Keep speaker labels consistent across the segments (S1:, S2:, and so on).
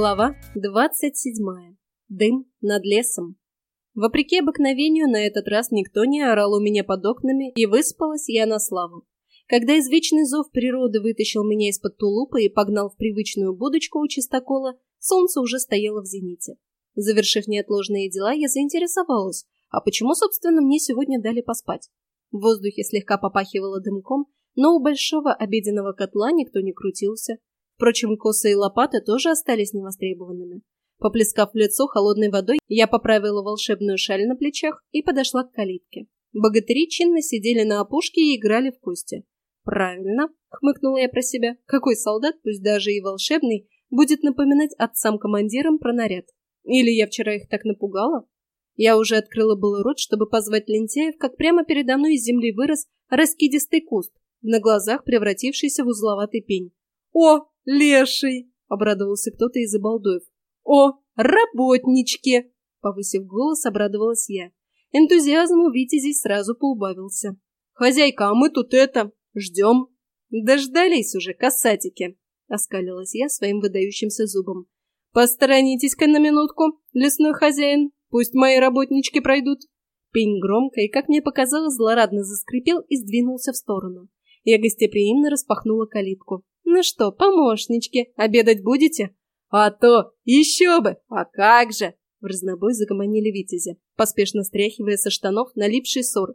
S1: Глава 27. Дым над лесом. Вопреки обыкновению, на этот раз никто не орал у меня под окнами, и выспалась я на славу. Когда извечный зов природы вытащил меня из-под тулупа и погнал в привычную будочку у чистокола, солнце уже стояло в зените. Завершив неотложные дела, я заинтересовалась, а почему, собственно, мне сегодня дали поспать? В воздухе слегка попахивало дымком, но у большого обеденного котла никто не крутился. Впрочем, косы и лопаты тоже остались невостребованными. Поплескав лицо холодной водой, я поправила волшебную шаль на плечах и подошла к калитке. Богатыри чинно сидели на опушке и играли в кости. «Правильно», — хмыкнула я про себя, — «какой солдат, пусть даже и волшебный, будет напоминать отцам-командирам про наряд? Или я вчера их так напугала?» Я уже открыла было рот, чтобы позвать лентяев, как прямо передо мной из земли вырос раскидистый куст, на глазах превратившийся в узловатый пень. «О, леший!» — обрадовался кто-то из обалдуев. «О, работнички!» — повысив голос, обрадовалась я. Энтузиазм у Витязей сразу поубавился. «Хозяйка, а мы тут это... ждем!» «Дождались уже, касатики!» — оскалилась я своим выдающимся зубом. «Посторонитесь-ка на минутку, лесной хозяин, пусть мои работнички пройдут!» Пень громко и, как мне показалось, злорадно заскрипел и сдвинулся в сторону. Я гостеприимно распахнула калитку. «Ну что, помощнички, обедать будете?» «А то! Еще бы! А как же!» В разнобой загомонили витязи, поспешно стряхивая со штанов налипший ссор,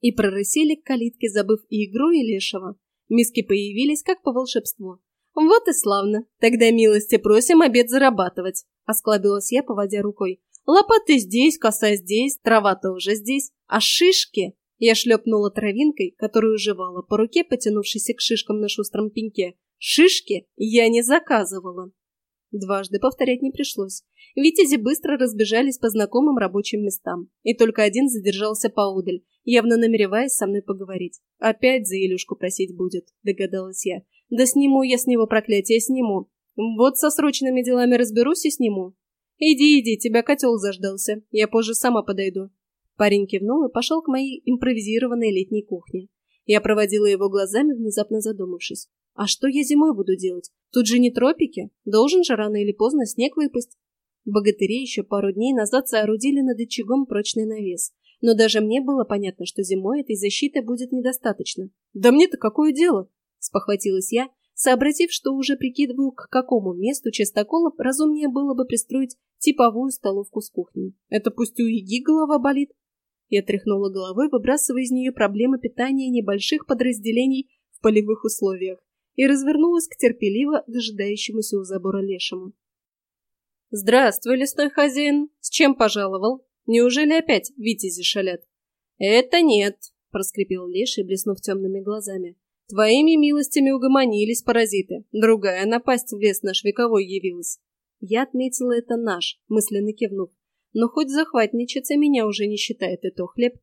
S1: и прорысили к калитке, забыв и игру, и лешего. Миски появились, как по волшебству. «Вот и славно! Тогда милости просим обед зарабатывать!» Осклабилась я, поводя рукой. «Лопаты здесь, коса здесь, трава-то уже здесь, а шишки...» Я шлепнула травинкой, которую жевала, по руке, потянувшейся к шишкам на шустром пеньке. «Шишки я не заказывала!» Дважды повторять не пришлось. Витязи быстро разбежались по знакомым рабочим местам. И только один задержался поодаль, явно намереваясь со мной поговорить. «Опять за Илюшку просить будет», — догадалась я. «Да сниму я с него проклятие, сниму. Вот со срочными делами разберусь и сниму». «Иди, иди, тебя котел заждался. Я позже сама подойду». Парень кивнул и пошел к моей импровизированной летней кухне. Я проводила его глазами, внезапно задумавшись. А что я зимой буду делать? Тут же не тропики. Должен же рано или поздно снег выпасть. Богатыри еще пару дней назад соорудили над очагом прочный навес. Но даже мне было понятно, что зимой этой защиты будет недостаточно. «Да мне-то какое дело?» – спохватилась я, сообразив, что уже прикидываю, к какому месту частокола разумнее было бы пристроить типовую столовку с кухней. Это пусть у Иги голова болит. Я тряхнула головой, выбрасывая из нее проблемы питания небольших подразделений в полевых условиях и развернулась к терпеливо дожидающемуся у забора лешему. «Здравствуй, лесной хозяин! С чем пожаловал? Неужели опять витязи шалят?» «Это нет», — проскрипел леший, блеснув темными глазами. «Твоими милостями угомонились паразиты. Другая напасть в лес наш вековой явилась». Я отметила это наш, мысленно кивнув. Но хоть захватничаться меня уже не считает, и то хлеб.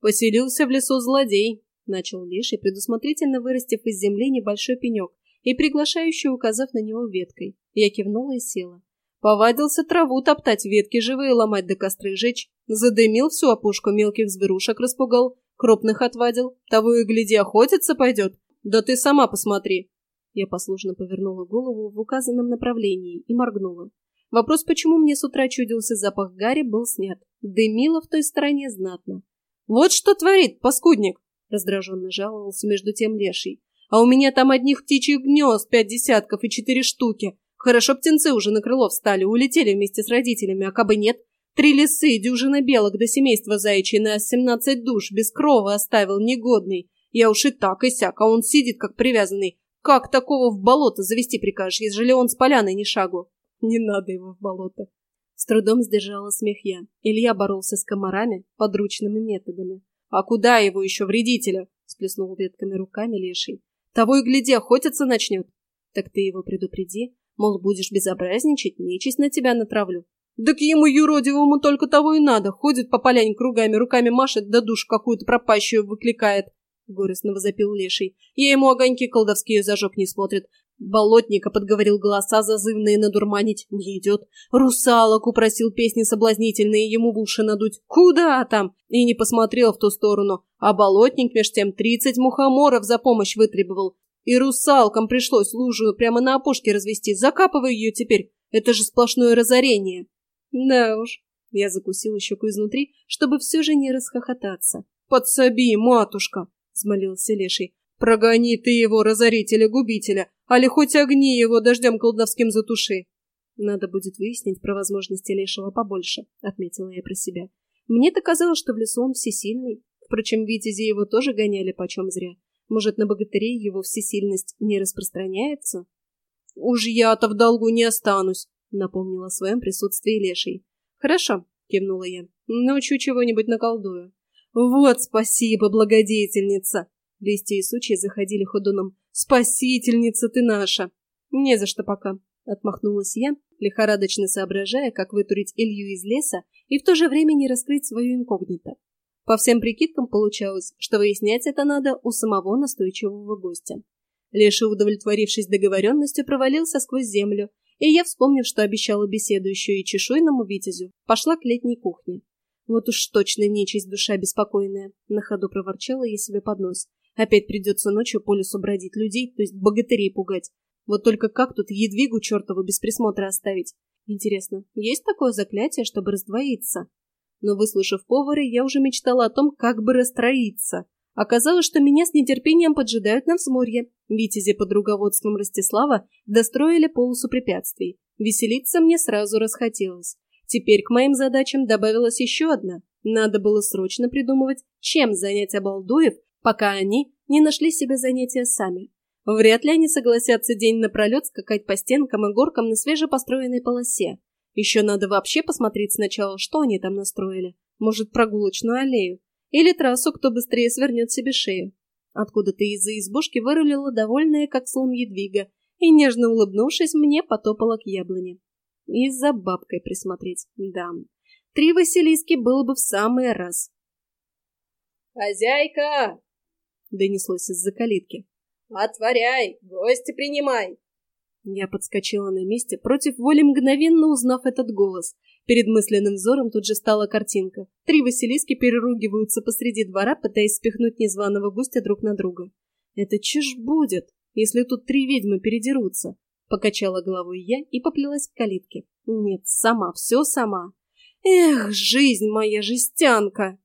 S1: Поселился в лесу злодей, начал Леший, предусмотрительно вырастив из земли небольшой пенек и приглашающий указав на него веткой. Я кивнула и села. Повадился траву топтать, ветки живые ломать до да костры жечь. Задымил всю опушку мелких зверушек распугал, крупных отвадил. Того и гляди, охотиться пойдет. Да ты сама посмотри. Я послушно повернула голову в указанном направлении и моргнула. Вопрос, почему мне с утра чудился запах гари, был снят. Дымило в той стороне знатно. «Вот что творит, паскудник!» — раздраженно жаловался между тем леший. «А у меня там одних птичьих гнезд пять десятков и четыре штуки. Хорошо птенцы уже на крыло встали, улетели вместе с родителями, а кабы нет. Три лисы, дюжина белок до семейства заячьей на семнадцать душ, без крова оставил, негодный. Я уж и так и сяк, а он сидит как привязанный. Как такого в болото завести прикажешь, ежели он с поляной ни шагу? Не надо его в болото. С трудом сдержала смех я. Илья боролся с комарами подручными методами. «А куда его еще, вредителя?» — сплеснул ветками руками леший. «Того и гляди, охотиться начнет». «Так ты его предупреди, мол, будешь безобразничать, нечисть на тебя натравлю». «Так ему юродивому только того и надо, ходит по поляне кругами, руками машет, да душ какую-то пропащую выкликает». — горестно возопил Леший. «Я ему огоньки колдовские зажег не смотрит. Болотника подговорил голоса зазывные надурманить. Не идет. Русалок упросил песни соблазнительные ему в уши надуть. Куда там? И не посмотрел в ту сторону. А болотник меж тем тридцать мухоморов за помощь вытребовал. И русалкам пришлось лужу прямо на опушке развести. Закапывай ее теперь. Это же сплошное разорение. Да уж. Я закусила щеку изнутри, чтобы все же не расхохотаться. «Подсоби, матушка!» — взмолился Леший. «Прогони ты его, разорителя-губителя, али хоть огни его дождем колдовским затуши!» «Надо будет выяснить про возможности Лешего побольше», — отметила я про себя. «Мне-то казалось, что в лесу он всесильный. Впрочем, Витязи его тоже гоняли почем зря. Может, на богатырей его всесильность не распространяется?» «Уж я-то в долгу не останусь», — напомнила о своем присутствии Леший. «Хорошо», — кивнула я. «Научу чего-нибудь наколдую». «Вот спасибо, благодетельница!» Листья и сучья заходили ходуном. «Спасительница ты наша!» «Не за что пока», — отмахнулась я, лихорадочно соображая, как вытурить Илью из леса и в то же время не раскрыть свою инкогнито. По всем прикидкам получалось, что выяснять это надо у самого настойчивого гостя. Леша, удовлетворившись договоренностью, провалился сквозь землю, и я, вспомнив, что обещала беседу еще и чешуйному витязю, пошла к летней кухне. Вот уж точно нечисть душа беспокойная, на ходу проворчала я себе под нос. Опять придется ночью по лесу бродить людей, то есть богатырей пугать. Вот только как тут едвигу чертову без присмотра оставить? Интересно, есть такое заклятие, чтобы раздвоиться? Но, выслушав повара, я уже мечтала о том, как бы расстроиться. Оказалось, что меня с нетерпением поджидают на взморье. Витязи под руководством Ростислава достроили полосу препятствий. Веселиться мне сразу расхотелось. Теперь к моим задачам добавилась еще одна. Надо было срочно придумывать, чем занять обалдуев, пока они не нашли себе занятия сами. Вряд ли они согласятся день напролет скакать по стенкам и горкам на свежепостроенной полосе. Еще надо вообще посмотреть сначала, что они там настроили. Может, прогулочную аллею. Или трассу, кто быстрее свернет себе шею. Откуда-то из-за избушки вырулила довольная, как слон едвига, и, нежно улыбнувшись, мне потопала к яблоне. И за бабкой присмотреть, да. Три Василиски было бы в самый раз.
S2: «Хозяйка!» — донеслось из-за калитки. «Отворяй! Гости принимай!»
S1: Я подскочила на месте, против воли мгновенно узнав этот голос. Перед мысленным взором тут же стала картинка. Три Василиски переругиваются посреди двора, пытаясь спихнуть незваного гостя друг на друга. Это чушь будет, если тут три ведьмы передерутся. Покачала головой я и поплелась к калитке. Нет, сама, все сама. Эх, жизнь моя жестянка!